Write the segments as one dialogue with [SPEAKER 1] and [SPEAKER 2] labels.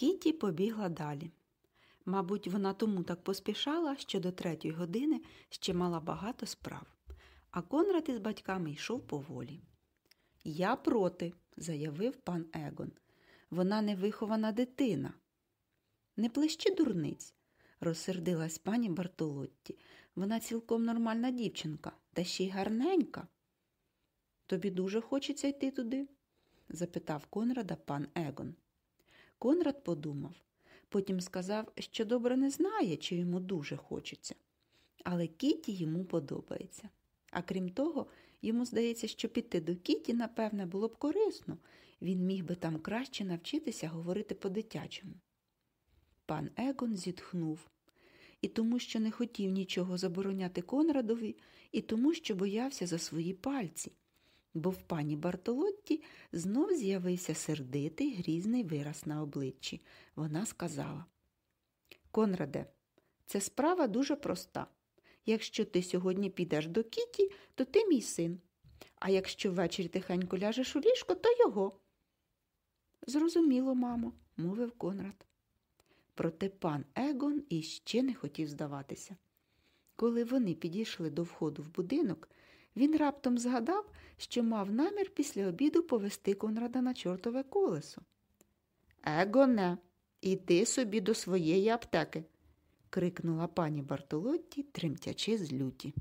[SPEAKER 1] Кіті побігла далі. Мабуть, вона тому так поспішала, що до третьої години ще мала багато справ, а Конрад із батьками йшов поволі. Я проти, заявив пан Егон. Вона невихована дитина. Не плещи дурниць, розсердилась пані Бартолотті. Вона цілком нормальна дівчинка, та ще й гарненька. Тобі дуже хочеться йти туди? запитав Конрада пан Егон. Конрад подумав, потім сказав, що добре не знає, чи йому дуже хочеться. Але Кіті йому подобається. А крім того, йому здається, що піти до Кіті, напевне, було б корисно, він міг би там краще навчитися говорити по-дитячому. Пан Егон зітхнув. І тому, що не хотів нічого забороняти Конрадові, і тому, що боявся за свої пальці, бо в пані Бартолотті знов з'явився сердитий грізний вираз на обличчі. Вона сказала Конраде, це справа дуже проста. Якщо ти сьогодні підеш до Кіті, то ти мій син. А якщо ввечері тихенько ляжеш у ліжко, то його. Зрозуміло, мамо, мовив Конрад. Проте пан Егон іще не хотів здаватися. Коли вони підійшли до входу в будинок, він раптом згадав, що мав намір після обіду повести Конрада на чортове колесо. Егоне, іди собі до своєї аптеки, крикнула пані Бартолотті, тремтячи з люті.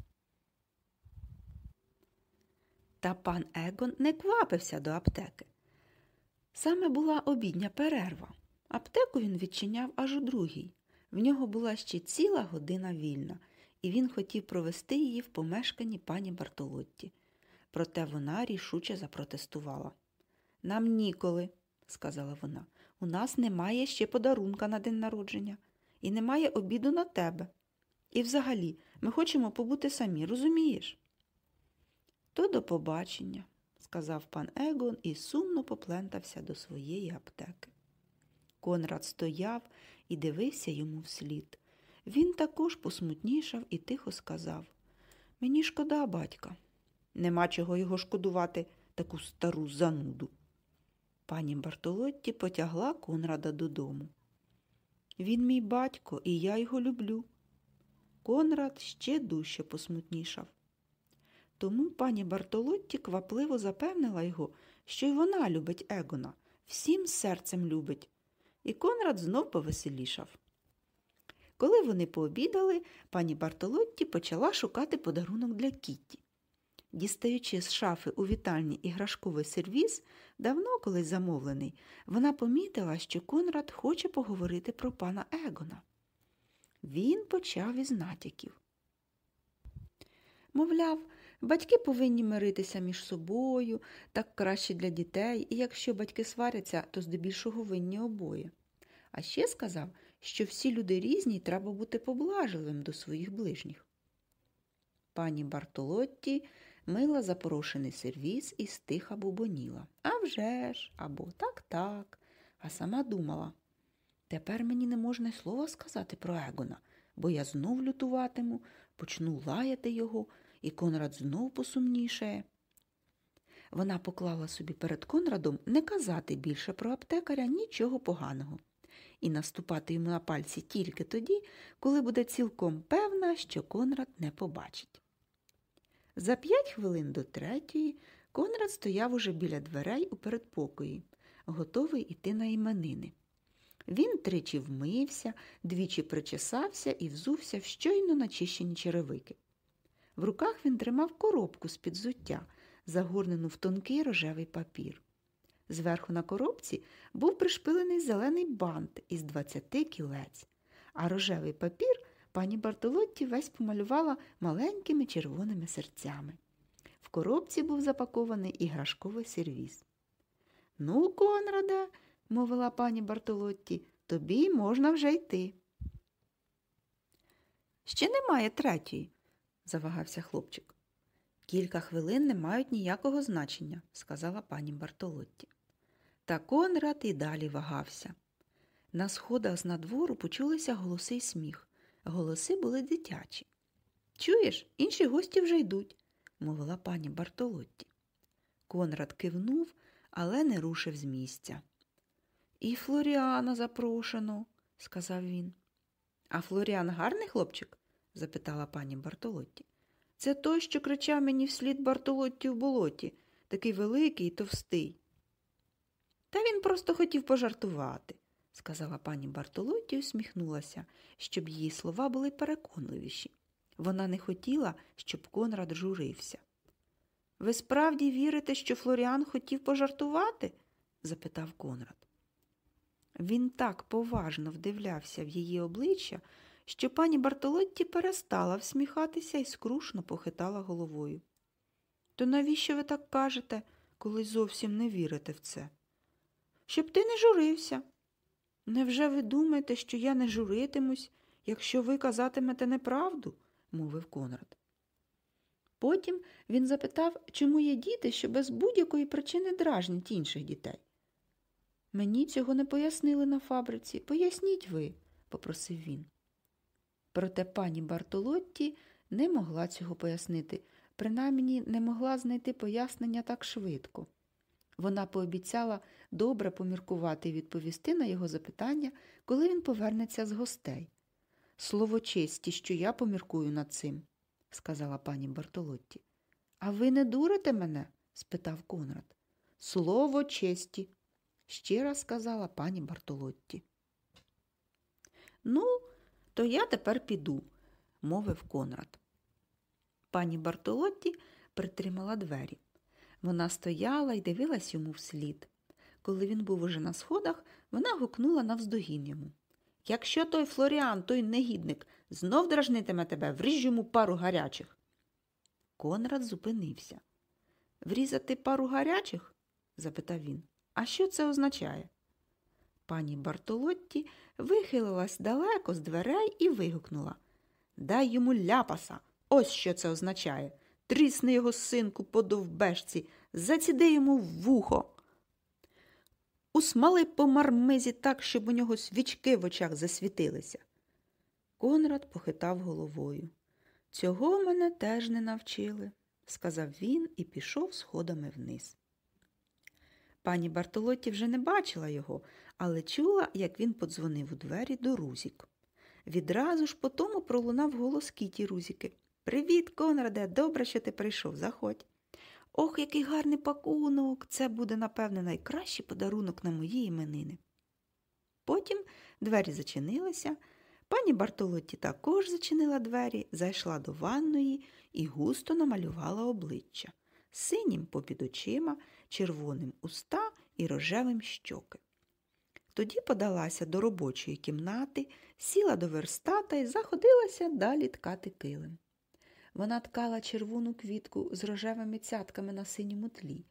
[SPEAKER 1] Та пан Егон не квапився до аптеки. Саме була обідня перерва. Аптеку він відчиняв аж у другій. В нього була ще ціла година вільна, і він хотів провести її в помешканні пані Бартолотті. Проте вона рішуче запротестувала. Нам ніколи, сказала вона, у нас немає ще подарунка на день народження, і немає обіду на тебе. І взагалі ми хочемо побути самі, розумієш? То до побачення, сказав пан Егон і сумно поплентався до своєї аптеки. Конрад стояв і дивився йому вслід. Він також посмутнішав і тихо сказав Мені шкода, батька. Нема чого його шкодувати, таку стару зануду. Пані Бартолотті потягла Конрада додому. Він мій батько, і я його люблю. Конрад ще дужче посмутнішав. Тому пані Бартолотті квапливо запевнила його, що й вона любить Егона, всім серцем любить. І Конрад знов повеселішав. Коли вони пообідали, пані Бартолотті почала шукати подарунок для Кітті. Дістаючи з шафи у вітальні іграшковий сервіз, давно колись замовлений, вона помітила, що Конрад хоче поговорити про пана Егона. Він почав із натяків. Мовляв, батьки повинні миритися між собою, так краще для дітей, і якщо батьки сваряться, то здебільшого винні обоє. А ще сказав, що всі люди різні треба бути поблажливим до своїх ближніх. Пані Бартолотті мила запорошений сервіз і стиха бубоніла. «А вже ж, або так-так, а сама думала. Тепер мені не можна й слова сказати про Егона, бо я знов лютуватиму, почну лаяти його, і Конрад знов посумнішає. Вона поклала собі перед Конрадом не казати більше про аптекаря нічого поганого і наступати йому на пальці тільки тоді, коли буде цілком певна, що Конрад не побачить. За п'ять хвилин до третьої Конрад стояв уже біля дверей у передпокої, готовий іти на іменини. Він тричі вмився, двічі причесався і взувся в щойно начищені черевики. В руках він тримав коробку з-під зуття, загорнену в тонкий рожевий папір. Зверху на коробці був пришпилений зелений бант із двадцяти кілець, а рожевий папір пані Бартолотті весь помалювала маленькими червоними серцями. В коробці був запакований іграшковий сервіз. Ну, Конраде, мовила пані Бартолотті, тобі можна вже йти. Ще немає третьої, завагався хлопчик. Кілька хвилин не мають ніякого значення, сказала пані Бартолотті. Та Конрад і далі вагався. На сходах з надвору почулися голоси й сміх. Голоси були дитячі. Чуєш, інші гості вже йдуть, мовила пані Бартолотті. Конрад кивнув, але не рушив з місця. І Флоріана запрошено, сказав він. А Флоріан гарний хлопчик? запитала пані Бартолотті. Це той, що кричав мені вслід Бартолотті в болоті, такий великий і товстий. Та він просто хотів пожартувати, сказала пані Бартолотті і усміхнулася, щоб її слова були переконливіші. Вона не хотіла, щоб Конрад журився. Ви справді вірите, що Флоріан хотів пожартувати? запитав Конрад. Він так поважно вдивлявся в її обличчя, що пані Бартолотті перестала всміхатися і скрушно похитала головою. То навіщо ви так кажете, коли зовсім не вірите в це? Щоб ти не журився. Невже ви думаєте, що я не журитимусь, якщо ви казатимете неправду? мовив Конрад. Потім він запитав, чому є діти, що без будь-якої причини дражнять інших дітей. Мені цього не пояснили на фабриці. Поясніть ви, попросив він. Проте пані Бартолотті не могла цього пояснити, принаймні не могла знайти пояснення так швидко. Вона пообіцяла добре поміркувати і відповісти на його запитання, коли він повернеться з гостей. Слово честі, що я поміркую над цим, сказала пані Бартолотті. А ви не дурите мене? спитав Конрад. Слово честі, ще раз сказала пані Бартолотті. Ну, то я тепер піду, мовив Конрад. Пані Бартолотті притримала двері. Вона стояла і дивилась йому вслід. Коли він був уже на сходах, вона гукнула навздогін йому. Якщо той Флоріан, той негідник, знов дражнитиме тебе, вріж йому пару гарячих. Конрад зупинився. Врізати пару гарячих? запитав він. А що це означає? Пані Бартолотті вихилилась далеко з дверей і вигукнула Дай йому ляпаса. Ось що це означає. Трісни його синку по довбешці, заціди йому в вухо. Усмали по мармизі так, щоб у нього свічки в очах засвітилися. Конрад похитав головою. Цього мене теж не навчили, сказав він і пішов сходами вниз. Пані Бартолотті вже не бачила його, але чула, як він подзвонив у двері до Рузік. Відразу ж по тому пролунав голос Кіті Рузіки. Привіт, Конраде, добре, що ти прийшов, заходь. Ох, який гарний пакунок! Це буде, напевне, найкращий подарунок на мої іменини. Потім двері зачинилися. Пані Бартолотті також зачинила двері, зайшла до ванної і густо намалювала обличчя синім попід очима, червоним уста і рожевим щоки. Тоді подалася до робочої кімнати, сіла до верстата і заходилася далі ткати килим. Вона ткала червону квітку з рожевими цятками на синьому тлі.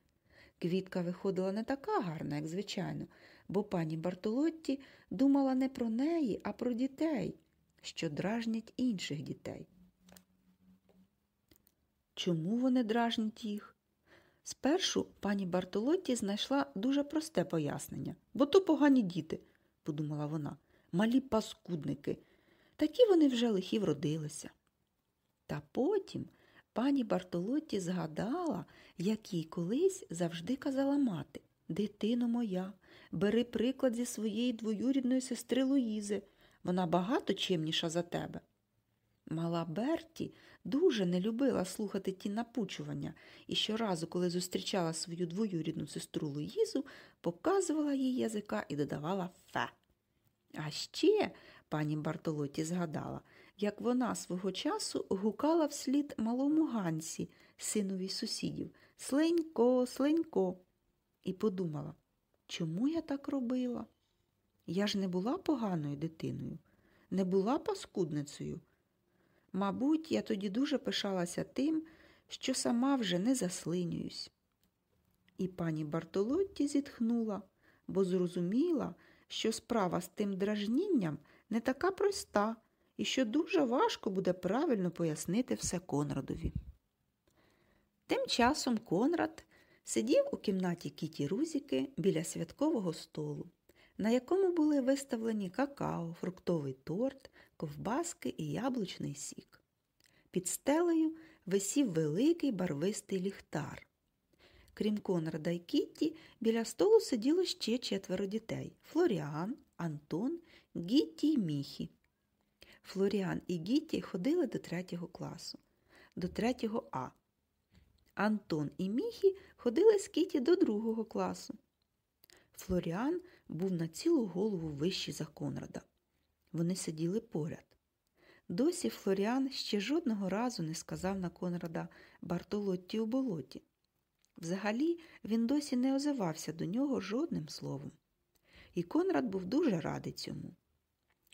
[SPEAKER 1] Квітка виходила не така гарна, як звичайно, бо пані Бартолотті думала не про неї, а про дітей, що дражнять інших дітей. Чому вони дражнять їх? Спершу пані Бартолотті знайшла дуже просте пояснення, бо то погані діти, подумала вона, малі паскудники. Такі вони вже лихі вродилися. Та потім пані Бартолотті згадала, як їй колись завжди казала мати Дитино моя, бери приклад зі своєї двоюрідної сестри Луїзи. Вона багато чимніша за тебе. Мала Берті дуже не любила слухати ті напучування і щоразу, коли зустрічала свою двоюрідну сестру Луїзу, показувала їй язика і додавала фе. А ще пані Бартолоті згадала, як вона свого часу гукала вслід малому Гансі, синові сусідів, Сленько, сленько, і подумала, чому я так робила? Я ж не була поганою дитиною, не була паскудницею. Мабуть, я тоді дуже пишалася тим, що сама вже не заслинююсь. І пані Бартолотті зітхнула, бо зрозуміла, що справа з тим дражнінням не така проста і що дуже важко буде правильно пояснити все Конрадові. Тим часом Конрад сидів у кімнаті Кіті Рузіки біля святкового столу, на якому були виставлені какао, фруктовий торт, ковбаски і яблучний сік. Під стелею висів великий барвистий ліхтар. Крім Конрада і Кітті, біля столу сиділо ще четверо дітей Флоріан, Антон, Гітті й Міхі. Флоріан і Гітті ходили до третього класу, до третього А. Антон і Міхі ходили з Кіті до другого класу. Флоріан був на цілу голову вищий за Конрада. Вони сиділи поряд. Досі Флоріан ще жодного разу не сказав на Конрада Бартолотті у болоті. Взагалі, він досі не озивався до нього жодним словом. І Конрад був дуже радий цьому.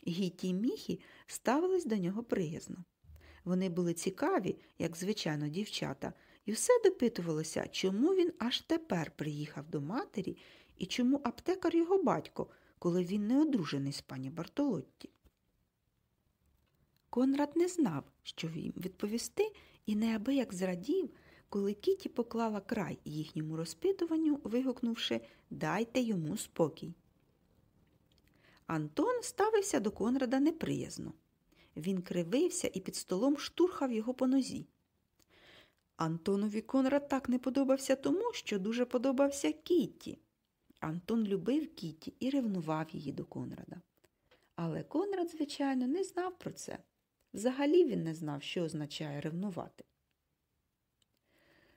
[SPEAKER 1] Гіті міхі ставились до нього приязно. Вони були цікаві, як звичайно, дівчата, і все допитувалося, чому він аж тепер приїхав до матері і чому аптекар його батько, коли він не одружений з пані Бартолотті. Конрад не знав, що їм відповісти, і неабияк зрадів, коли Кіті поклала край їхньому розпитуванню, вигукнувши Дайте йому спокій. Антон ставився до Конрада неприязно. Він кривився і під столом штурхав його по нозі. Антонові Конрад так не подобався тому, що дуже подобався Кітті. Антон любив Кітті і ревнував її до Конрада. Але Конрад, звичайно, не знав про це. Взагалі він не знав, що означає ревнувати.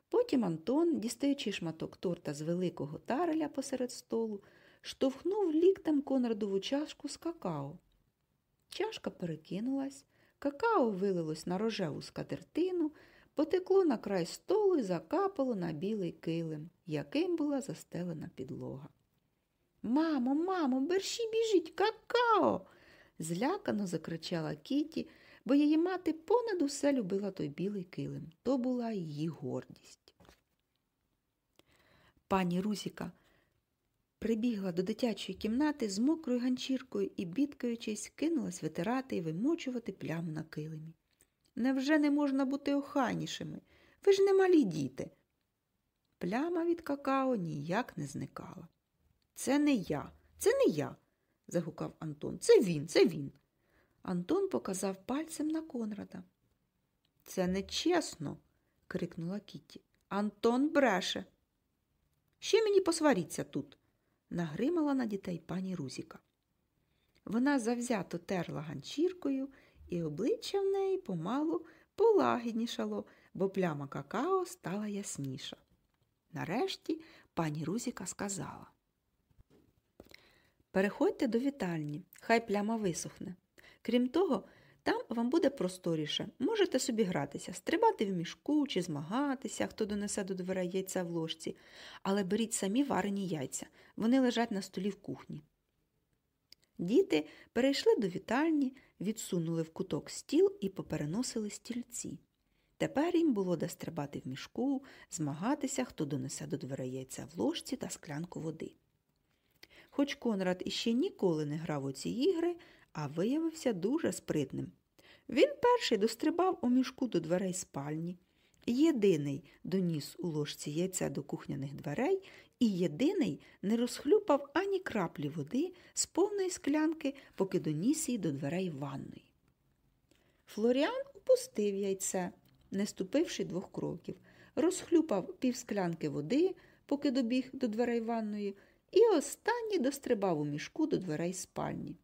[SPEAKER 1] Потім Антон, дістаючи шматок торта з великого тареля посеред столу, штовхнув ліктем Конрадову чашку з какао. Чашка перекинулась, какао вилилось на рожеву скатертину, потекло на край столу і закапало на білий килим, яким була застелена підлога. Мамо, мамо, берші біжіть, какао. злякано закричала Кіті, бо її мати понад усе любила той білий килим. То була її гордість. Пані Рузіка прибігла до дитячої кімнати з мокрою ганчіркою і, бідкаючись, кинулась витирати і вимочувати пляму на килимі. Невже не можна бути охайнішими? Ви ж не малі діти. Пляма від какао ніяк не зникала. Це не я, це не я, загукав Антон. Це він, це він. Антон показав пальцем на Конрада. Це нечесно, крикнула Кітті. Антон бреше. Ще мені посваріться тут, нагримала на дітей пані Рузіка. Вона завзято терла ганчіркою, і обличчя в неї помалу полагіднішало, бо пляма какао стала ясніша. Нарешті пані Рузіка сказала Переходьте до вітальні, хай пляма висохне. Крім того, там вам буде просторіше. Можете собі гратися, стрибати в мішку чи змагатися, хто донесе до дверей яйця в ложці, але беріть самі варені яйця, вони лежать на столі в кухні. Діти перейшли до вітальні, відсунули в куток стіл і попереносили стільці. Тепер їм було де стрибати в мішку, змагатися, хто донесе до дверей яйця в ложці та склянку води. Хоч Конрад іще ніколи не грав у ці ігри, а виявився дуже спритним. Він перший дострибав у мішку до дверей спальні, єдиний доніс у ложці яйця до кухняних дверей і єдиний не розхлюпав ані краплі води з повної склянки, поки доніс її до дверей ванної. Флоріан упустив яйце, не ступивши двох кроків, розхлюпав півсклянки води, поки добіг до дверей ванної, і останній дострибав у мішку до дверей спальні.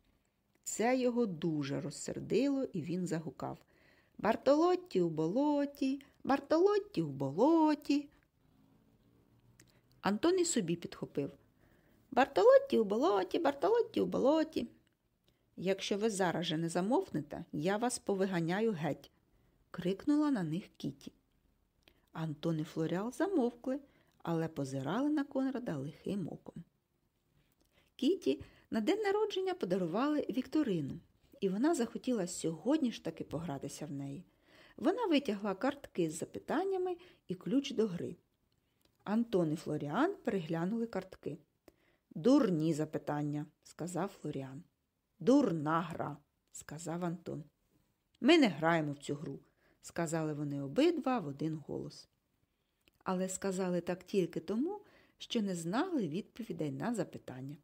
[SPEAKER 1] Це його дуже розсердило, і він загукав Бартолотті у болоті, Бартолотті у болоті. Антон і собі підхопив Бартолотті у болоті, Бартолотті у болоті. Якщо ви зараз же не замовкнете, я вас повиганяю геть, крикнула на них Кіті. Антон і Флоріан замовкли, але позирали на Конрада лихим оком. Кіті на день народження подарували вікторину, і вона захотіла сьогодні ж таки погратися в неї. Вона витягла картки з запитаннями і ключ до гри. Антон і Флоріан переглянули картки. Дурні запитання, сказав Флоріан. Дурна гра, сказав Антон. Ми не граємо в цю гру, сказали вони обидва в один голос. Але сказали так тільки тому, що не знали відповідей на запитання.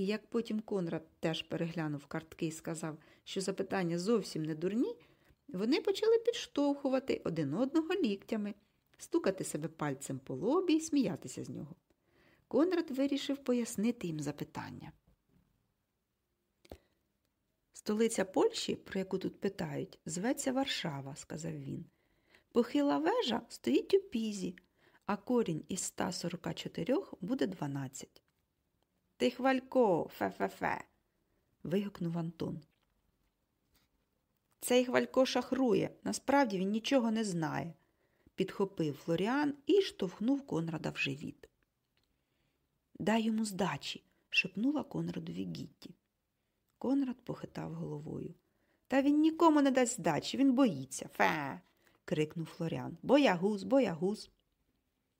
[SPEAKER 1] І як потім Конрад теж переглянув картки і сказав, що запитання зовсім не дурні, вони почали підштовхувати один одного ліктями, стукати себе пальцем по лобі і сміятися з нього. Конрад вирішив пояснити їм запитання. Столиця Польщі, про яку тут питають, зветься Варшава, сказав він. Похила вежа стоїть у пізі, а корінь із 144 буде 12. Ти хвалько, фе-фе-фе, вигукнув Антон. Цей хвалько шахрує, насправді він нічого не знає, підхопив Флоріан і штовхнув Конрада в живіт. Дай йому здачі, шепнула Конрадові Гітті. Конрад похитав головою. Та він нікому не дасть здачі, він боїться. Фе. крикнув Флоріан. Боягуз, боягуз.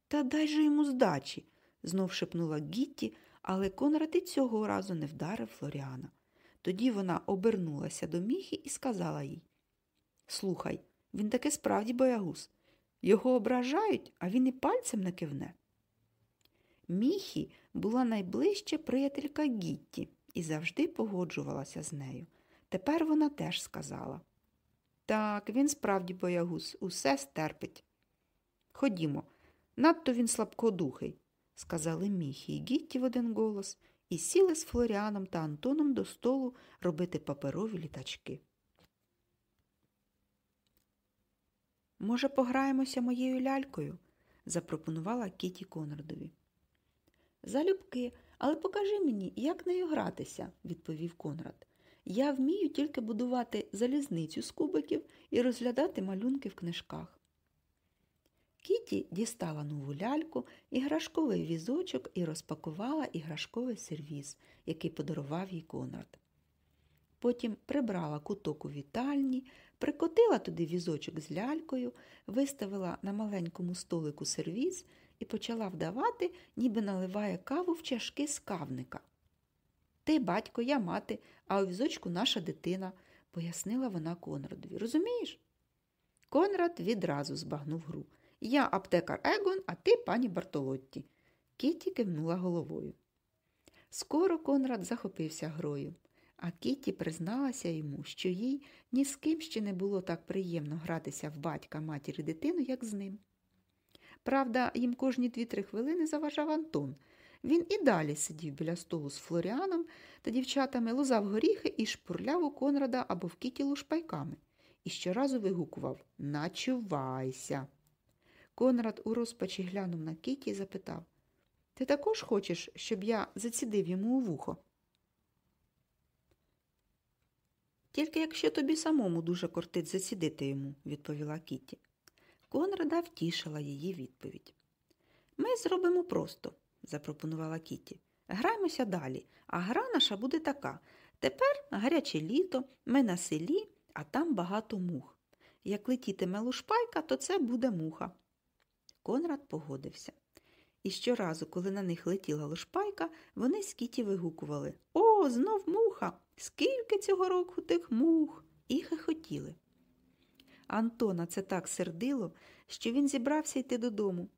[SPEAKER 1] Та дай же йому здачі, знов шепнула Гітті, але Конрад і цього разу не вдарив Флоріана. Тоді вона обернулася до міхі і сказала їй Слухай, він таки справді боягуз. Його ображають, а він і пальцем не кивне. Міхі була найближча приятелька Гітті і завжди погоджувалася з нею. Тепер вона теж сказала Так, він справді боягуз, усе стерпить. Ходімо, надто він слабкодухий, сказали Міхі і Гітті в один голос і сіли з Флоріаном та Антоном до столу робити паперові літачки. Може, пограємося моєю лялькою? запропонувала Кіті Конрадові. Залюбки, але покажи мені, як нею гратися, відповів Конрад. Я вмію тільки будувати залізницю з кубиків і розглядати малюнки в книжках. Кіті дістала нову ляльку, іграшковий візочок і розпакувала іграшковий сервіз, який подарував їй Конрад. Потім прибрала куток у вітальні, прикотила туди візочок з лялькою, виставила на маленькому столику сервіз і почала вдавати, ніби наливає каву в чашки з кавника. Ти, батько, я мати, а у візочку наша дитина, пояснила вона Конрадові. Розумієш? Конрад відразу збагнув гру. Я аптекар Егон, а ти пані Бартолотті. Кіті кивнула головою. Скоро Конрад захопився грою, а Кіті призналася йому, що їй ні з ким ще не було так приємно гратися в батька матір і дитину, як з ним. Правда, їм кожні дві-три хвилини заважав Антон. Він і далі сидів біля столу з Флоріаном та дівчатами, лузав горіхи і шпурляв у Конрада або в Кіті лушпайками. І щоразу вигукував Начувайся. Конрад у розпачі глянув на Кіті і запитав Ти також хочеш, щоб я зацідив йому у вухо? Тільки якщо тобі самому дуже кортить зацідити йому, відповіла Кіті. Конрада втішила її відповідь. Ми зробимо просто, запропонувала Кіті. Граймося далі, а гра наша буде така. Тепер гаряче літо, ми на селі, а там багато мух. Як летітиме лушпайка, то це буде муха. Конрад погодився. І щоразу, коли на них летіла лушпайка, вони з Кіті вигукували О, знов муха! Скільки цього року тих мух! І хихотіли. Антона це так сердило, що він зібрався йти додому.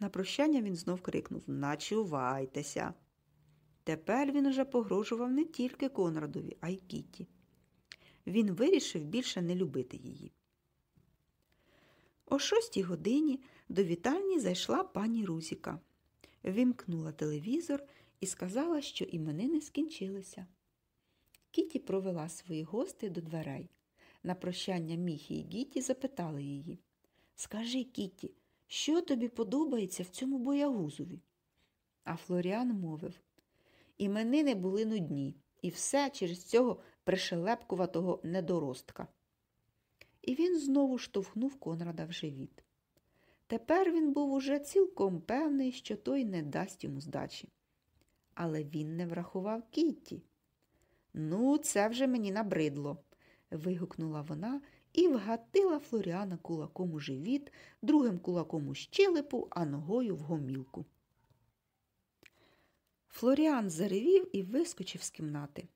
[SPEAKER 1] На прощання він знов крикнув Начувайтеся. Тепер він уже погрожував не тільки Конрадові, а й Кіті. Він вирішив більше не любити її. О шостій годині до вітальні зайшла пані Рузіка. Вимкнула телевізор і сказала, що іменини скінчилися. Кіті провела свої гости до дверей. На прощання Міхі і Гіті запитали її Скажи, Кіті, що тобі подобається в цьому боягузові? А Флоріан мовив Іменини були нудні, і все через цього пришелепкуватого недоростка. І він знову штовхнув Конрада в живіт. Тепер він був уже цілком певний, що той не дасть йому здачі. Але він не врахував Кітті. Ну, це вже мені набридло, вигукнула вона і вгатила Флоріана кулаком у живіт, другим кулаком у щелепу, а ногою в гомілку. Флоріан заревів і вискочив з кімнати.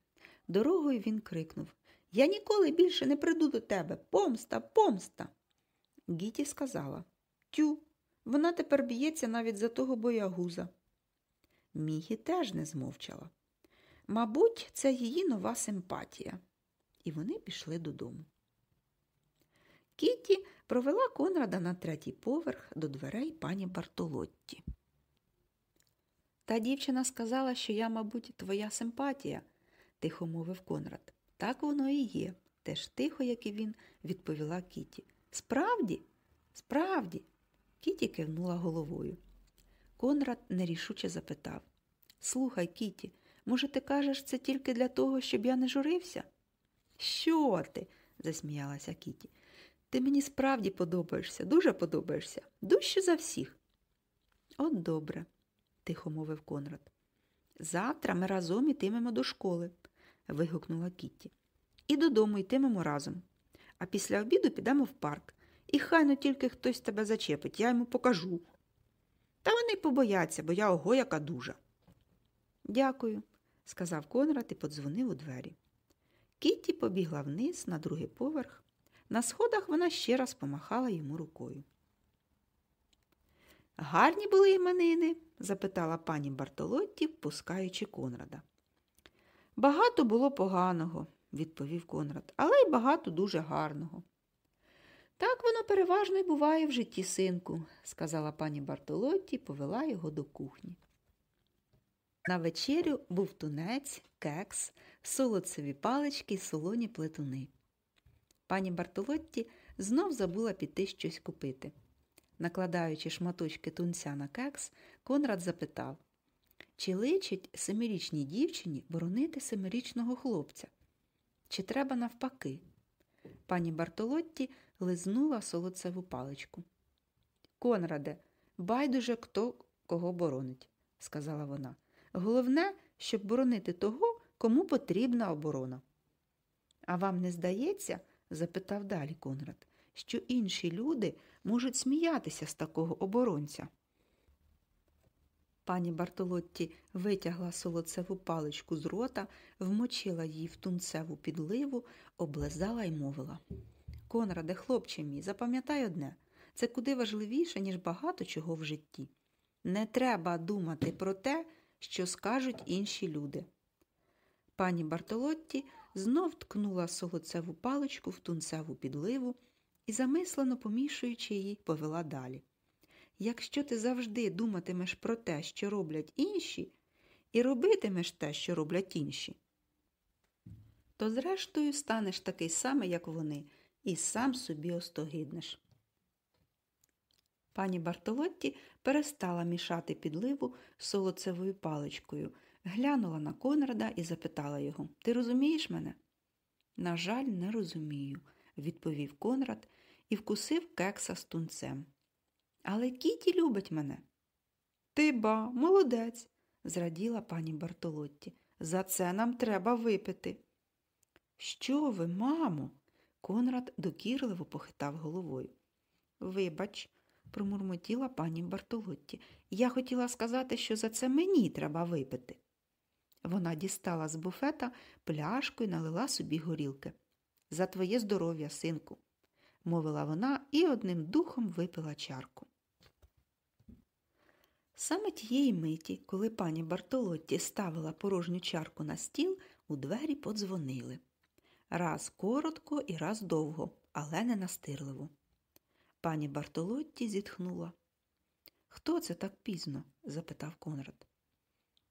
[SPEAKER 1] Дорогою він крикнув Я ніколи більше не прийду до тебе. Помста, помста. Гіті сказала Тю, вона тепер б'ється навіть за того боягуза. Мігі теж не змовчала. Мабуть, це її нова симпатія. І вони пішли додому. Кіті провела Конрада на третій поверх до дверей пані Бартолотті. Та дівчина сказала, що я, мабуть, твоя симпатія, тихо мовив Конрад. Так воно і є, теж тихо, як і він, відповіла Кіті. Справді? Справді. Кіті кивнула головою. Конрад нерішуче запитав Слухай, Кіті, може, ти кажеш це тільки для того, щоб я не журився? Що ти? засміялася Кіті. Ти мені справді подобаєшся, дуже подобаєшся, дужче за всіх. От добре, тихо мовив Конрад. Завтра ми разом ітимемо до школи, вигукнула Кітті. І додому йтимемо разом. А після обіду підемо в парк. І хай ну тільки хтось тебе зачепить, я йому покажу. Та вони побояться, бо я ого яка дужа. Дякую, сказав Конрад і подзвонив у двері. Кітті побігла вниз на другий поверх. На сходах вона ще раз помахала йому рукою. Гарні були іменини? запитала пані Бартолотті, впускаючи Конрада. Багато було поганого, відповів Конрад, але й багато дуже гарного. Так воно переважно й буває в житті, синку, сказала пані Бартолотті і повела його до кухні. На вечерю був тунець, кекс, солодцеві палички й солоні плетуни. Пані Бартолотті знов забула піти щось купити. Накладаючи шматочки тунця на кекс, Конрад запитав чи личить семирічній дівчині боронити семирічного хлопця? Чи треба навпаки? Пані Бартолотті лизнула солодцеву паличку. Конраде, байдуже хто кого боронить, сказала вона. Головне, щоб боронити того, кому потрібна оборона. А вам не здається, запитав далі Конрад, що інші люди можуть сміятися з такого оборонця. Пані Бартолотті витягла солоцеву паличку з рота, вмочила її в тунцеву підливу, облизала й мовила. Конраде, хлопче мій, запам'ятай одне це куди важливіше, ніж багато чого в житті. Не треба думати про те, що скажуть інші люди. Пані Бартолотті знов ткнула солоцеву паличку в тунцеву підливу і, замислено помішуючи її, повела далі. Якщо ти завжди думатимеш про те, що роблять інші, і робитимеш те, що роблять інші, то зрештою станеш такий самий, як вони, і сам собі остогиднеш. Пані Бартолотті перестала мішати підливу солоцевою паличкою, глянула на Конрада і запитала його Ти розумієш мене? На жаль, не розумію, відповів Конрад і вкусив кекса з тунцем. Але Кіті любить мене. Ти ба, молодець, зраділа пані Бартолотті. За це нам треба випити. Що ви, мамо? Конрад докірливо похитав головою. Вибач, промурмотіла пані Бартолотті. Я хотіла сказати, що за це мені треба випити. Вона дістала з буфета пляшку і налила собі горілки. За твоє здоров'я, синку, мовила вона і одним духом випила чарку. Саме тієї миті, коли пані Бартолотті ставила порожню чарку на стіл, у двері подзвонили. Раз коротко і раз довго, але не настирливо. Пані Бартолотті зітхнула. Хто це так пізно? запитав Конрад.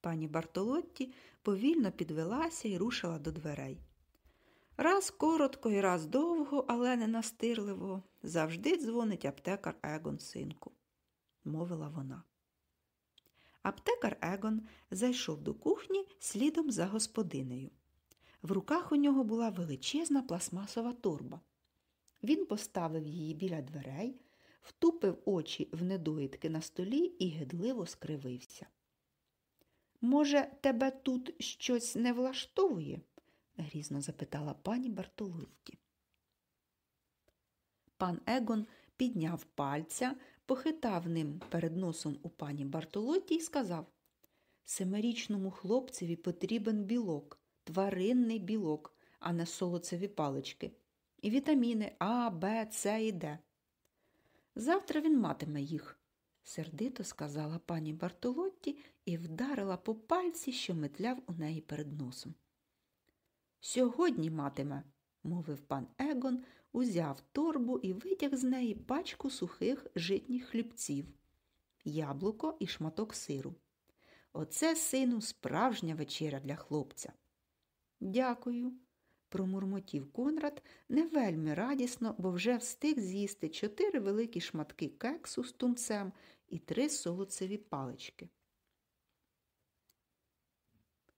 [SPEAKER 1] Пані Бартолотті повільно підвелася і рушила до дверей. Раз коротко і раз довго, але не настирливо, завжди дзвонить аптекар Егон, синку, мовила вона. Аптекар Егон зайшов до кухні слідом за господинею. В руках у нього була величезна пластмасова торба. Він поставив її біля дверей, втупив очі в недоїдки на столі і гидливо скривився. Може, тебе тут щось не влаштовує? грізно запитала пані Бартолотті. Пан Егон підняв пальця, похитав ним перед носом у пані Бартолотті і сказав Семирічному хлопцеві потрібен білок, тваринний білок, а не солоцеві палички. І вітаміни А, Б, С і Д. Завтра він матиме їх, сердито сказала пані Бартолотті і вдарила по пальці, що метляв у неї перед носом. Сьогодні матиме, мовив пан Егон, узяв торбу і витяг з неї пачку сухих житніх хлібців, яблуко і шматок сиру. Оце, сину, справжня вечеря для хлопця. Дякую, промурмотів Конрад не вельми радісно, бо вже встиг з'їсти чотири великі шматки кексу з тунцем і три солоцеві палички.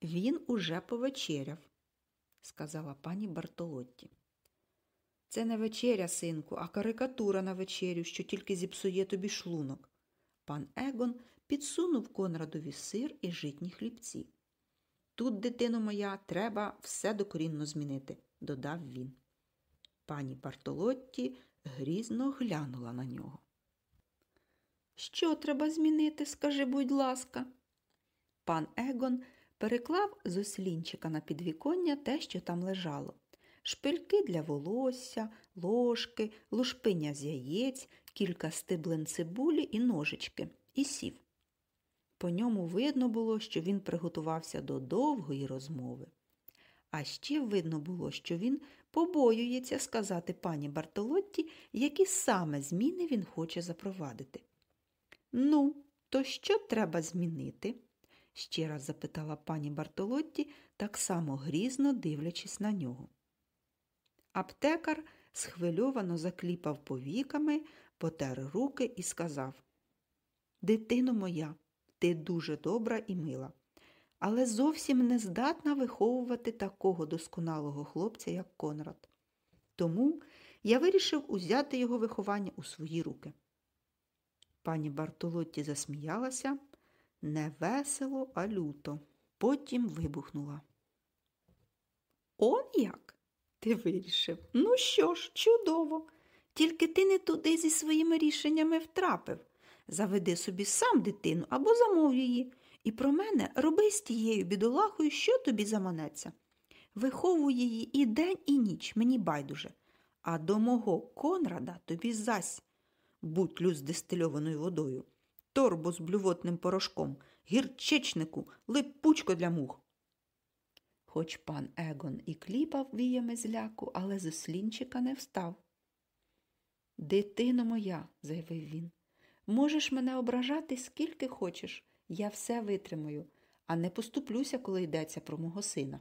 [SPEAKER 1] Він уже повечеряв, сказала пані Бартолотті. Це не вечеря, синку, а карикатура на вечерю, що тільки зіпсує тобі шлунок. Пан Егон підсунув Конрадові сир і житні хлібці. Тут, дитино моя, треба все докорінно змінити, додав він. Пані Бартолотті грізно глянула на нього. Що треба змінити, скажи, будь ласка. Пан Егон переклав з ослінчика на підвіконня те, що там лежало шпильки для волосся, ложки, лушпиня з яєць, кілька стиблин цибулі і ножички, і сів. По ньому видно було, що він приготувався до довгої розмови. А ще видно було, що він побоюється сказати пані Бартолотті, які саме зміни він хоче запровадити. Ну, то що треба змінити? ще раз запитала пані Бартолотті, так само грізно дивлячись на нього. Аптекар схвильовано закліпав повіками, потер руки і сказав Дитино моя, ти дуже добра і мила, але зовсім не здатна виховувати такого досконалого хлопця, як Конрад. Тому я вирішив узяти його виховання у свої руки. Пані Бартолотті засміялася не весело, а люто. Потім вибухнула. Он як? Ти вирішив. Ну що ж, чудово. Тільки ти не туди зі своїми рішеннями втрапив. Заведи собі сам дитину або замов її. І про мене роби з тією бідолахою, що тобі заманеться. Виховуй її і день, і ніч, мені байдуже. А до мого Конрада тобі зась бутлю з дистильованою водою, торбу з блювотним порошком, гірчичнику, липучко для мух. Хоч пан Егон і кліпав віями зляку, але з ослінчика не встав. Дитино моя, заявив він, можеш мене ображати скільки хочеш, я все витримаю, а не поступлюся, коли йдеться про мого сина.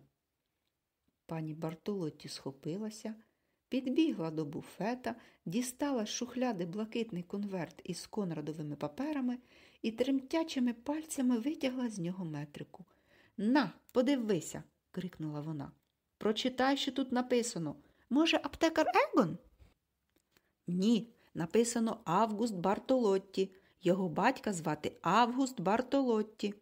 [SPEAKER 1] Пані Бартолотті схопилася, підбігла до буфета, дістала з шухляди блакитний конверт із конрадовими паперами і тремтячими пальцями витягла з нього метрику. На, подивися крикнула вона. Прочитай, що тут написано. Може, аптекар Егон? Ні, написано Август Бартолотті. Його батька звати Август Бартолотті.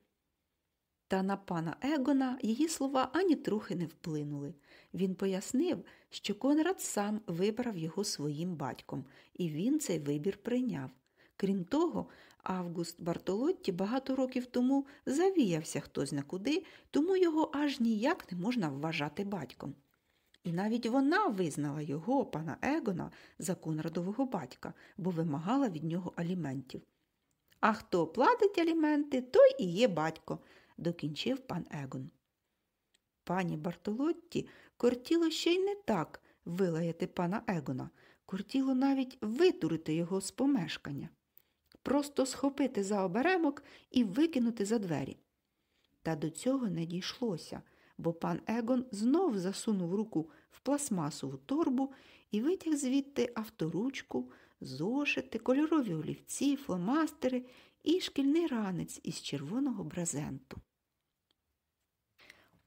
[SPEAKER 1] Та на пана Егона її слова ані трохи не вплинули. Він пояснив, що Конрад сам вибрав його своїм батьком, і він цей вибір прийняв. Крім того, Август Бартолотті багато років тому завіявся хтось на куди, тому його аж ніяк не можна вважати батьком. І навіть вона визнала його, пана Егона, за Конрадового батька, бо вимагала від нього аліментів. А хто платить аліменти, той і є батько, докінчив пан Егон. Пані Бартолотті кортіло ще й не так вилаяти пана Егона, кортіло навіть витурити його з помешкання просто схопити за оберемок і викинути за двері. Та до цього не дійшлося, бо пан Егон знов засунув руку в пластмасову торбу і витяг звідти авторучку, зошити, кольорові олівці, фломастери і шкільний ранець із червоного брезенту.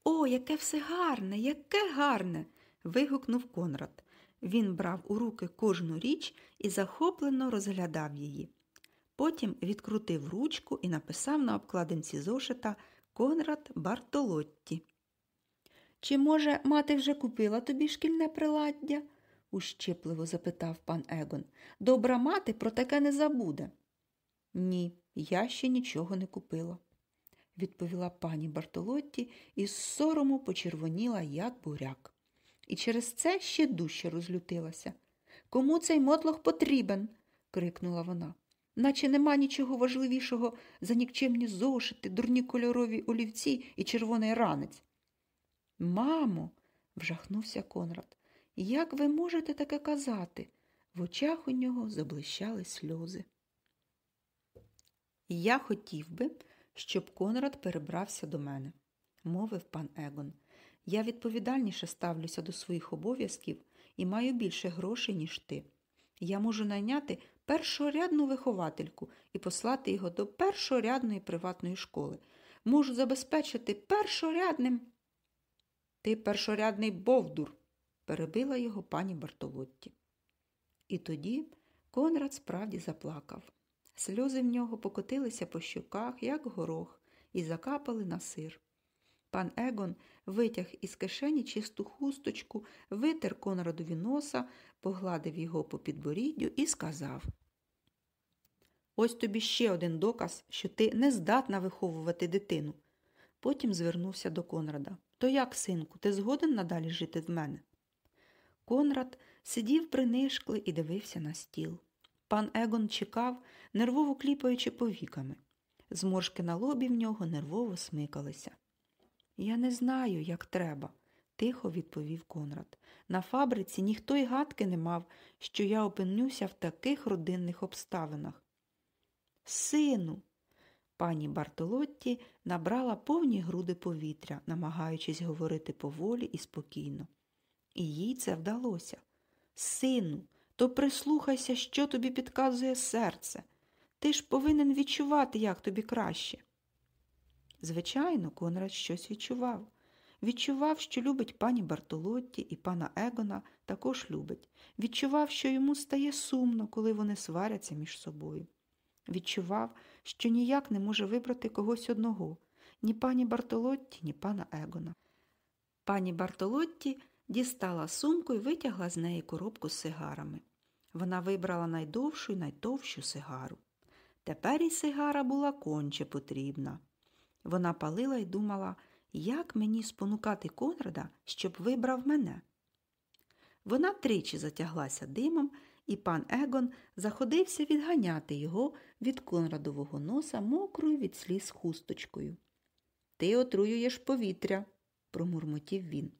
[SPEAKER 1] О, яке все гарне, яке гарне. вигукнув Конрад. Він брав у руки кожну річ і захоплено розглядав її. Потім відкрутив ручку і написав на обкладинці зошита Конрад Бартолотті. Чи, може, мати вже купила тобі шкільне приладдя? ущипливо запитав пан Егон. Добра мати про таке не забуде. Ні, я ще нічого не купила, відповіла пані Бартолотті і з сорому почервоніла, як буряк. І через це ще дужче розлютилася. Кому цей мотлох потрібен? крикнула вона наче нема нічого важливішого за нікчемні зошити, дурні кольорові олівці і червоний ранець. Мамо, вжахнувся Конрад, Як ви можете таке казати? В очах у нього заблищали сльози. Я хотів би, щоб Конрад перебрався до мене, мовив пан Егон. Я відповідальніше ставлюся до своїх обов'язків і маю більше грошей, ніж ти. Я можу найняти першорядну виховательку і послати його до першорядної приватної школи. Можу забезпечити першорядним. Ти першорядний бовдур, перебила його пані Бартолотті. І тоді Конрад справді заплакав. Сльози в нього покотилися по щоках, як горох, і закапали на сир. Пан Егон витяг із кишені чисту хусточку, витер Конрадові носа, погладив його по підборіддю і сказав Ось тобі ще один доказ, що ти не здатна виховувати дитину. Потім звернувся до Конрада. То як, синку, ти згоден надалі жити в мене? Конрад сидів принишкли і дивився на стіл. Пан Егон чекав, нервово кліпаючи повіками. Зморшки на лобі в нього нервово смикалися. Я не знаю, як треба, тихо відповів Конрад. На фабриці ніхто й гадки не мав, що я опинюся в таких родинних обставинах. Сину. Пані Бартолотті набрала повні груди повітря, намагаючись говорити поволі і спокійно. І їй це вдалося. Сину, то прислухайся, що тобі підказує серце. Ти ж повинен відчувати, як тобі краще. Звичайно, Конрад щось відчував. Відчував, що любить пані Бартолотті і пана Егона також любить. Відчував, що йому стає сумно, коли вони сваряться між собою. Відчував, що ніяк не може вибрати когось одного ні пані Бартолотті, ні пана Егона. Пані Бартолотті дістала сумку і витягла з неї коробку з сигарами. Вона вибрала найдовшу і найтовщу сигару. Тепер і сигара була конче потрібна. Вона палила і думала, як мені спонукати Конрада, щоб вибрав мене. Вона тричі затяглася димом, і пан Егон заходився відганяти його від Конрадового носа мокрою від сліз хусточкою. Ти отруюєш повітря, промурмотів він.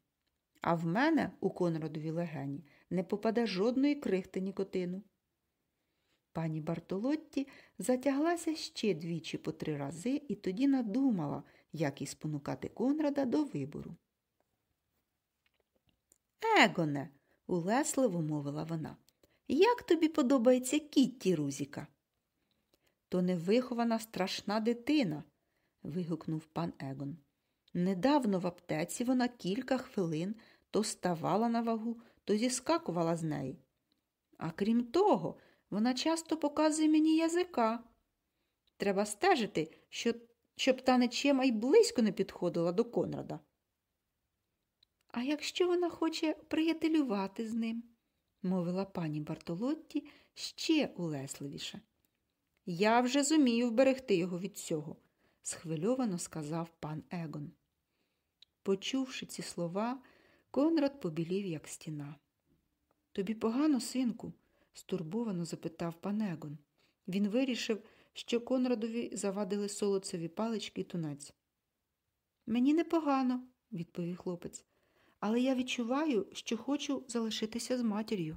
[SPEAKER 1] А в мене у Конрадові легені не попаде жодної крихти нікотину. Пані Бартолотті затяглася ще двічі по три рази і тоді надумала, як і спонукати Конрада до вибору. Егоне, улесливо мовила вона, як тобі подобається Кітті Рузіка? То невихована страшна дитина. вигукнув пан Егон. Недавно в аптеці вона кілька хвилин то ставала на вагу, то зіскакувала з неї. А крім того, вона часто показує мені язика. Треба стежити, щоб, щоб та нечима й близько не підходила до Конрада. А якщо вона хоче приятелювати з ним, мовила пані Бартолотті ще улесливіше. Я вже зумію вберегти його від цього, схвильовано сказав пан Егон. Почувши ці слова, Конрад побілів, як стіна. Тобі погано, синку? стурбовано запитав пан Егон. Він вирішив, що Конрадові завадили солоцеві палички і тунець. Мені непогано, відповів хлопець, але я відчуваю, що хочу залишитися з матір'ю.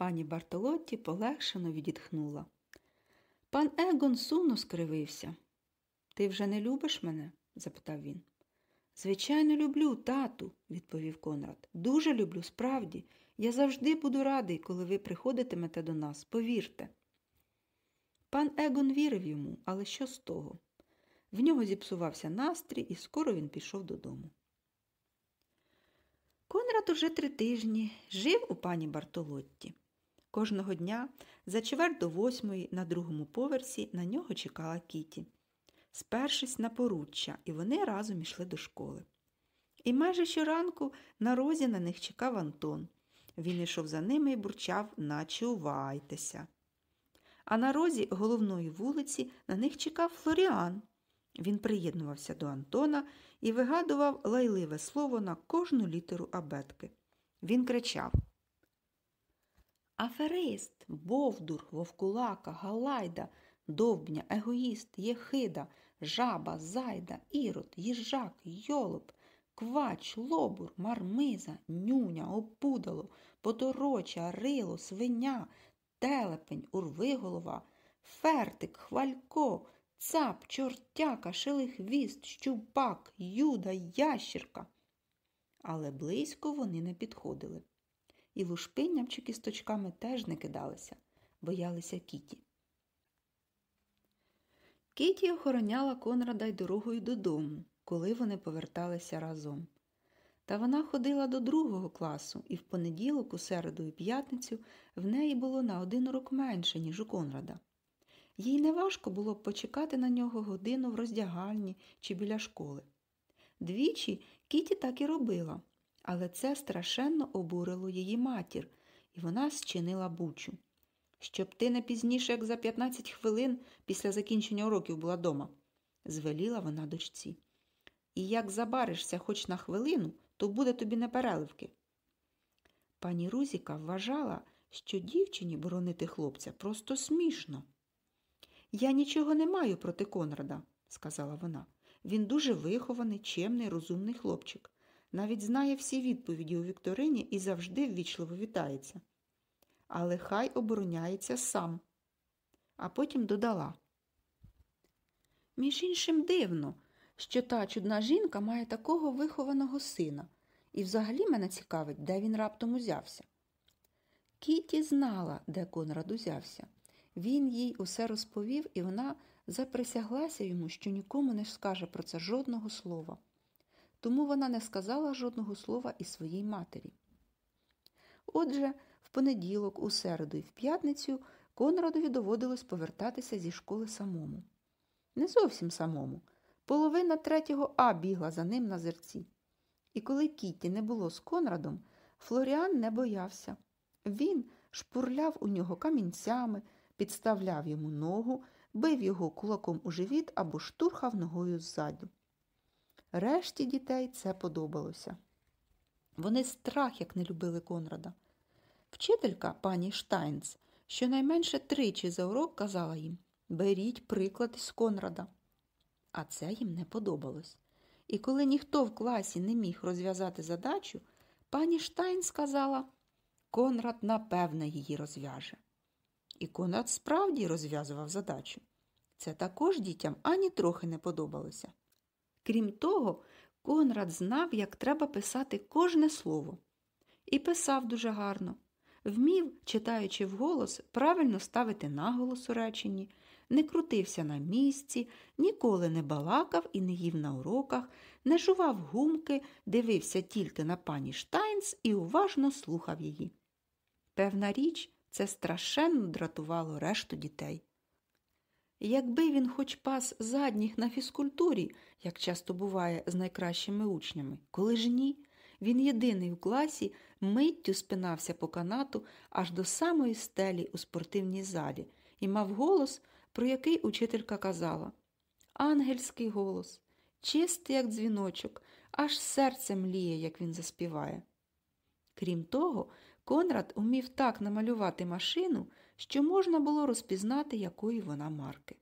[SPEAKER 1] Пані Бартолотті полегшено відітхнула. Пан Егон сумно скривився. Ти вже не любиш мене? запитав він. Звичайно, люблю, тату, відповів Конрад. Дуже люблю, справді. Я завжди буду радий, коли ви приходитимете до нас, повірте. Пан Егон вірив йому, але що з того? В нього зіпсувався настрій, і скоро він пішов додому. Конрад уже три тижні жив у пані Бартолотті. Кожного дня за чверть до восьмої на другому поверсі на нього чекала Кіті, спершись на поруччя, і вони разом ішли до школи. І майже щоранку на розі на них чекав Антон. Він йшов за ними і бурчав начувайтеся. А на розі головної вулиці на них чекав Флоріан. Він приєднувався до Антона і вигадував лайливе слово на кожну літеру абетки. Він кричав Аферист, Бовдур, Вовкулака, Галайда, Довбня, Егоїст, Єхида, Жаба, Зайда, Ірод, Їжак, Йолоп, квач, лобур, мармиза, нюня, опудало, потороча, рило, свиня, телепень, урвиголова, фертик, хвалько, цап, чортяка, шелихвіст, щупак, юда, ящірка. Але близько вони не підходили. І лушпинням чи кісточками теж не кидалися, боялися Кіті. Кіті охороняла Конрада й дорогою додому, коли вони поверталися разом. Та вона ходила до другого класу, і в понеділок, у середу і п'ятницю в неї було на один урок менше, ніж у Конрада. Їй неважко було б почекати на нього годину в роздягальні чи біля школи. Двічі Кіті так і робила, але це страшенно обурило її матір, і вона зчинила бучу. Щоб ти не пізніше, як за 15 хвилин після закінчення уроків була дома, звеліла вона дочці. І як забаришся хоч на хвилину, то буде тобі непереливки. Пані Рузіка вважала, що дівчині боронити хлопця просто смішно. Я нічого не маю проти Конрада, сказала вона. Він дуже вихований, чемний, розумний хлопчик. Навіть знає всі відповіді у Вікторині і завжди ввічливо вітається. Але хай обороняється сам. А потім додала. Між іншим дивно, що та чудна жінка має такого вихованого сина, і взагалі мене цікавить, де він раптом узявся. Кіті знала, де Конрад узявся. Він їй усе розповів, і вона заприсяглася йому, що нікому не скаже про це жодного слова. Тому вона не сказала жодного слова і своїй матері. Отже, в понеділок, у середу і в п'ятницю Конрадові доводилось повертатися зі школи самому. Не зовсім самому. Половина третього А бігла за ним на зерці. І коли Кітті не було з Конрадом, Флоріан не боявся. Він шпурляв у нього камінцями, підставляв йому ногу, бив його кулаком у живіт або штурхав ногою ззаду. Решті дітей це подобалося. Вони страх як не любили Конрада. Вчителька пані Штайнц щонайменше тричі за урок казала їм беріть приклад із Конрада. А це їм не подобалось. І коли ніхто в класі не міг розв'язати задачу, пані Штайн сказала Конрад напевне її розв'яже. І Конрад справді розв'язував задачу. Це також дітям ані трохи не подобалося. Крім того, Конрад знав, як треба писати кожне слово. І писав дуже гарно. Вмів, читаючи вголос, правильно ставити наголос у реченні, не крутився на місці, ніколи не балакав і не їв на уроках, не жував гумки, дивився тільки на пані Штайнс і уважно слухав її. Певна річ, це страшенно дратувало решту дітей. Якби він хоч пас задніх на фізкультурі, як часто буває з найкращими учнями, коли ж ні, він єдиний у класі миттю спинався по канату аж до самої стелі у спортивній залі і мав голос, про який учителька казала Ангельський голос, чистий, як дзвіночок, аж серце мліє, як він заспіває. Крім того, Конрад умів так намалювати машину, що можна було розпізнати, якої вона марки.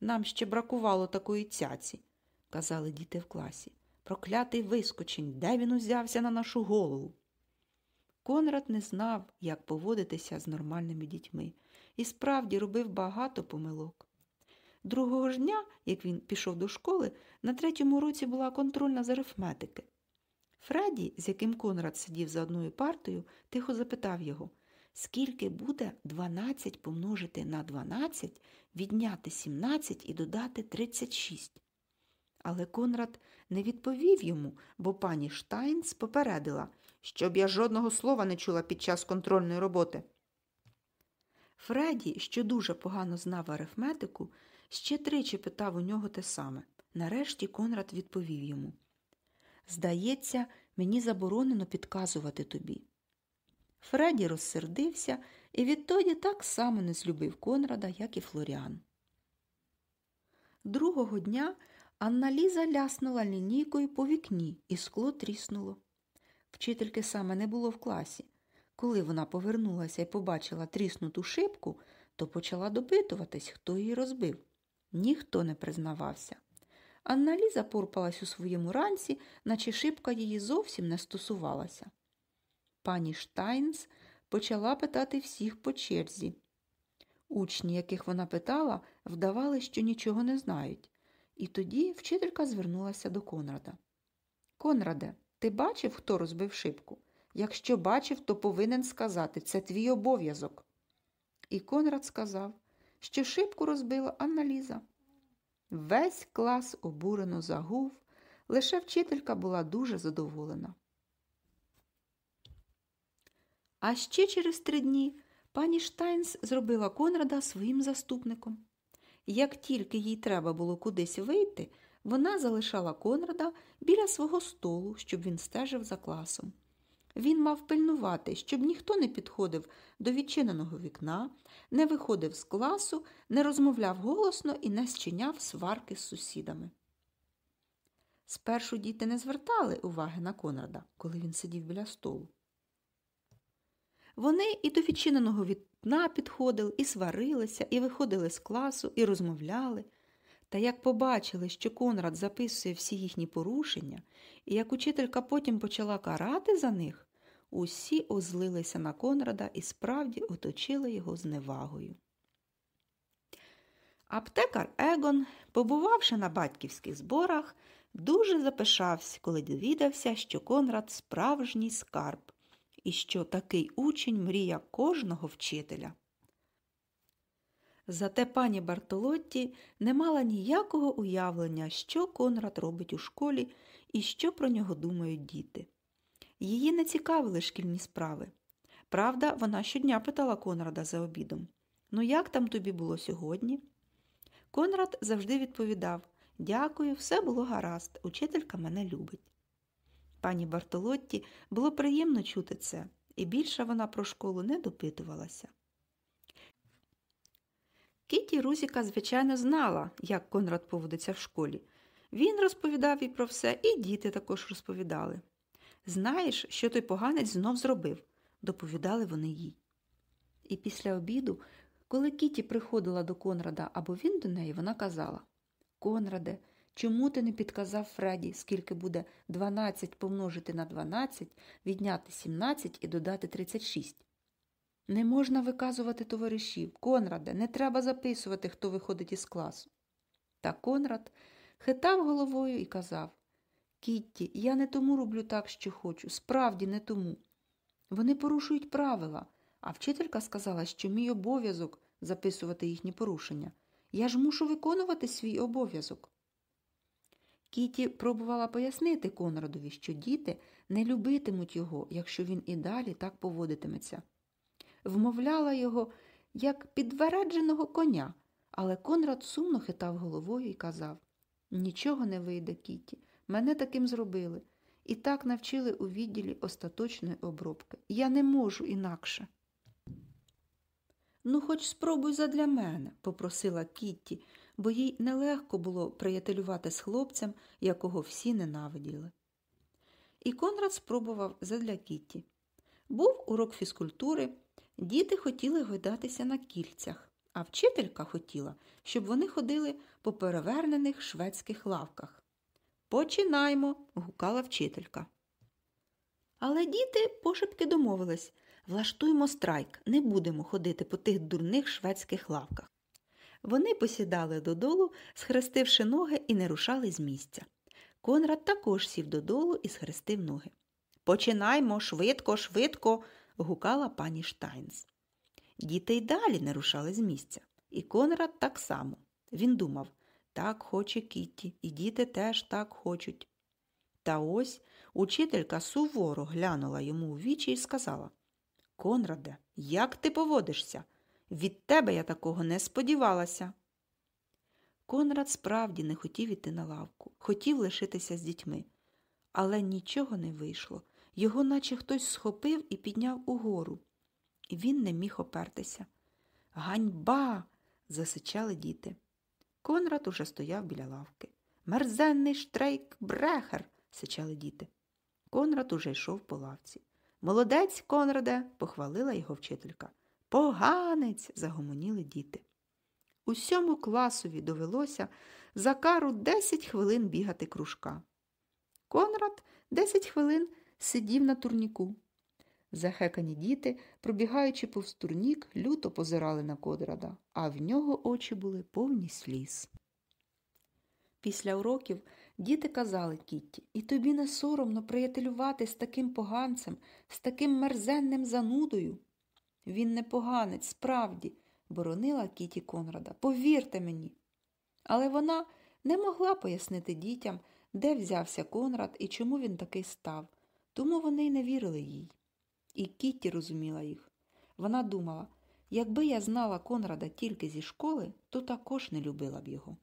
[SPEAKER 1] Нам ще бракувало такої цяці, казали діти в класі. Проклятий вискочень, де він узявся на нашу голову. Конрад не знав, як поводитися з нормальними дітьми, і справді робив багато помилок. Другого ж дня, як він пішов до школи, на третьому році була контрольна з арифметики. Фредді, з яким Конрад сидів за одною партою, тихо запитав його, скільки буде 12 помножити на 12, відняти 17 і додати 36. Але Конрад не відповів йому, бо пані Штайнс попередила, щоб я жодного слова не чула під час контрольної роботи. Фредді, що дуже погано знав арифметику, ще тричі питав у нього те саме. Нарешті Конрад відповів йому Здається, мені заборонено підказувати тобі. Фредді розсердився і відтоді так само не злюбив Конрада, як і Флоріан. Другого дня Анна Ліза ляснула лінійкою по вікні, і скло тріснуло. Вчительки саме не було в класі. Коли вона повернулася і побачила тріснуту шибку, то почала допитуватись, хто її розбив. Ніхто не признавався. Анна Ліза порпалась у своєму ранці, наче шибка її зовсім не стосувалася. Пані Штайнс почала питати всіх по черзі. Учні, яких вона питала, вдавали, що нічого не знають. І тоді вчителька звернулася до Конрада. Конраде, ти бачив, хто розбив шибку? Якщо бачив, то повинен сказати це твій обов'язок. І Конрад сказав, що шибку розбила Анна Ліза. Весь клас обурено загув, лише вчителька була дуже задоволена. А ще через три дні пані Штайнс зробила Конрада своїм заступником. Як тільки їй треба було кудись вийти, вона залишала Конрада біля свого столу, щоб він стежив за класом. Він мав пильнувати, щоб ніхто не підходив до відчиненого вікна, не виходив з класу, не розмовляв голосно і не зчиняв сварки з сусідами. Спершу діти не звертали уваги на Конрада, коли він сидів біля столу. Вони і до відчиненого вікна підходили, і сварилися, і виходили з класу, і розмовляли. Та як побачили, що Конрад записує всі їхні порушення, і як учителька потім почала карати за них, усі озлилися на Конрада і справді оточили його зневагою. Аптекар Егон, побувавши на батьківських зборах, дуже запишався, коли довідався, що Конрад справжній скарб і що такий учень мрія кожного вчителя. Зате пані Бартолотті не мала ніякого уявлення, що Конрад робить у школі і що про нього думають діти. Її не цікавили шкільні справи. Правда, вона щодня питала Конрада за обідом Ну, як там тобі було сьогодні? Конрад завжди відповідав Дякую, все було гаразд, учителька мене любить. Пані Бартолотті було приємно чути це, і більше вона про школу не допитувалася. Кіті Рузіка, звичайно, знала, як Конрад поводиться в школі. Він розповідав їй про все, і діти також розповідали. Знаєш, що той поганець знов зробив, доповідали вони їй. І після обіду, коли Кіті приходила до Конрада або він до неї, вона казала Конраде, чому ти не підказав Фредді, скільки буде 12 помножити на 12, відняти 17 і додати 36? Не можна виказувати товаришів. Конраде, не треба записувати, хто виходить із класу. Та Конрад хитав головою і казав Кітті, я не тому роблю так, що хочу, справді не тому. Вони порушують правила, а вчителька сказала, що мій обов'язок записувати їхні порушення. Я ж мушу виконувати свій обов'язок. Кіті пробувала пояснити Конрадові, що діти не любитимуть його, якщо він і далі так поводитиметься. Вмовляла його, як підвередженого коня, але Конрад сумно хитав головою і казав Нічого не вийде, Кіті. Мене таким зробили. І так навчили у відділі остаточної обробки. Я не можу інакше. Ну, хоч спробуй задля мене, попросила Кітті, бо їй нелегко було приятелювати з хлопцем, якого всі ненавиділи. І Конрад спробував задля Кітті. Був урок фізкультури, діти хотіли гойдатися на кільцях, а вчителька хотіла, щоб вони ходили по перевернених шведських лавках. Починаймо, гукала вчителька. Але діти пошепки домовились влаштуємо страйк, не будемо ходити по тих дурних шведських лавках. Вони посідали додолу, схрестивши ноги і не рушали з місця. Конрад також сів додолу і схрестив ноги. Починаймо швидко, швидко. гукала пані Штайнс. Діти й далі не рушали з місця. І Конрад так само. Він думав так хоче Кітті, і діти теж так хочуть. Та ось учителька суворо глянула йому у вічі і сказала Конраде, як ти поводишся? Від тебе я такого не сподівалася. Конрад справді не хотів іти на лавку, хотів лишитися з дітьми, але нічого не вийшло. Його наче хтось схопив і підняв угору, він не міг опертися. Ганьба. засичали діти. Конрад уже стояв біля лавки. Мерзенний штрейк брехер, сичали діти. Конрад уже йшов по лавці. Молодець, Конраде, похвалила його вчителька. Поганець. загомоніли діти. Усьому класові довелося за кару 10 хвилин бігати кружка. Конрад 10 хвилин сидів на турніку. Захекані діти, пробігаючи повз турнік, люто позирали на Конрада, а в нього очі були повні сліз. Після уроків діти казали Кітті, і тобі не соромно приятелювати з таким поганцем, з таким мерзенним занудою. Він не поганець, справді, боронила Кіті Конрада. Повірте мені. Але вона не могла пояснити дітям, де взявся Конрад і чому він такий став, тому вони й не вірили їй. І Кітті розуміла їх. Вона думала, якби я знала Конрада тільки зі школи, то також не любила б його.